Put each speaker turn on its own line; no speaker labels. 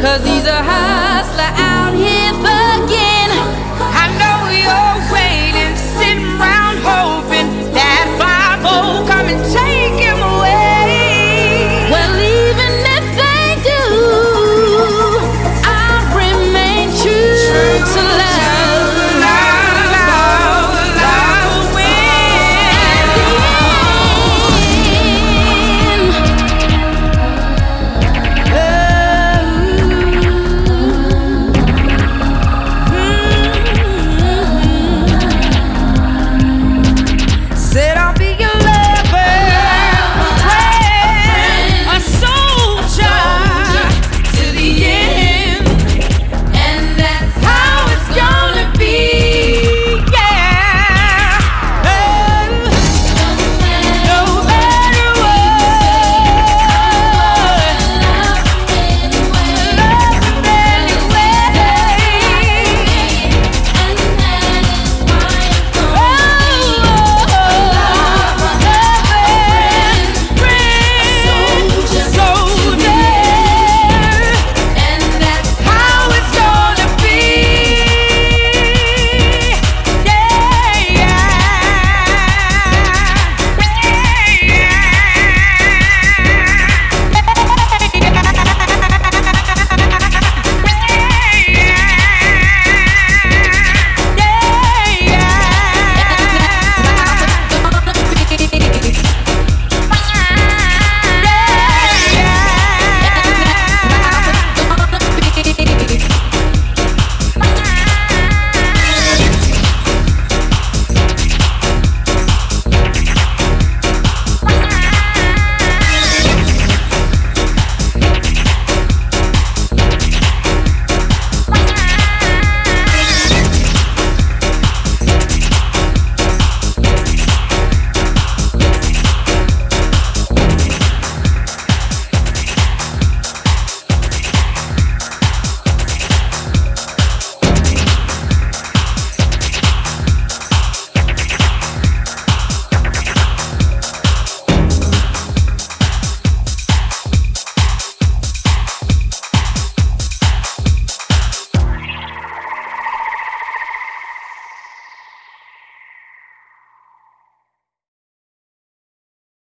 Cause